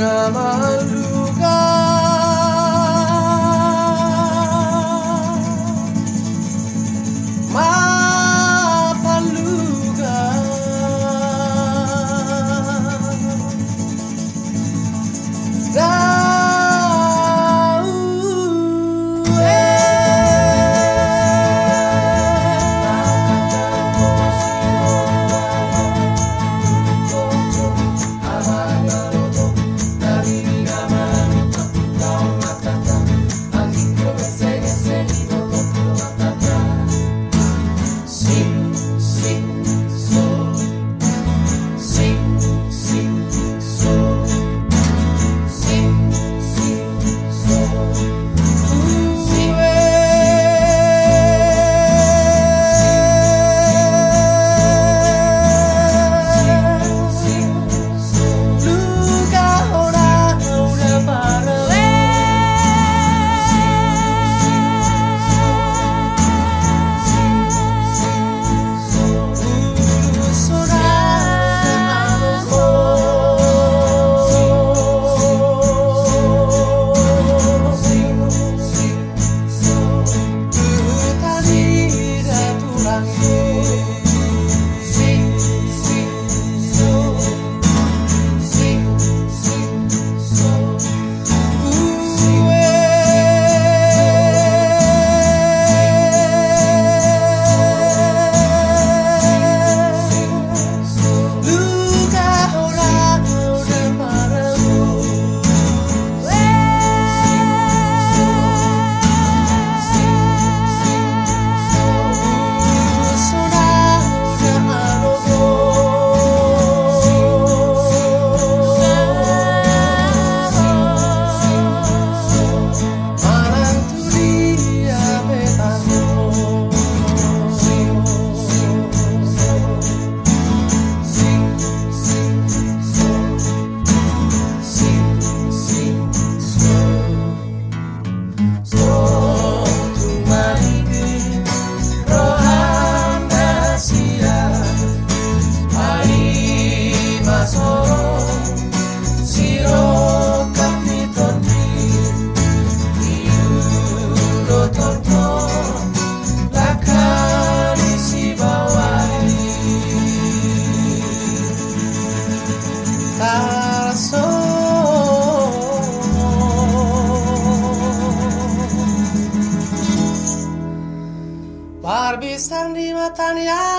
i'm namaru matanya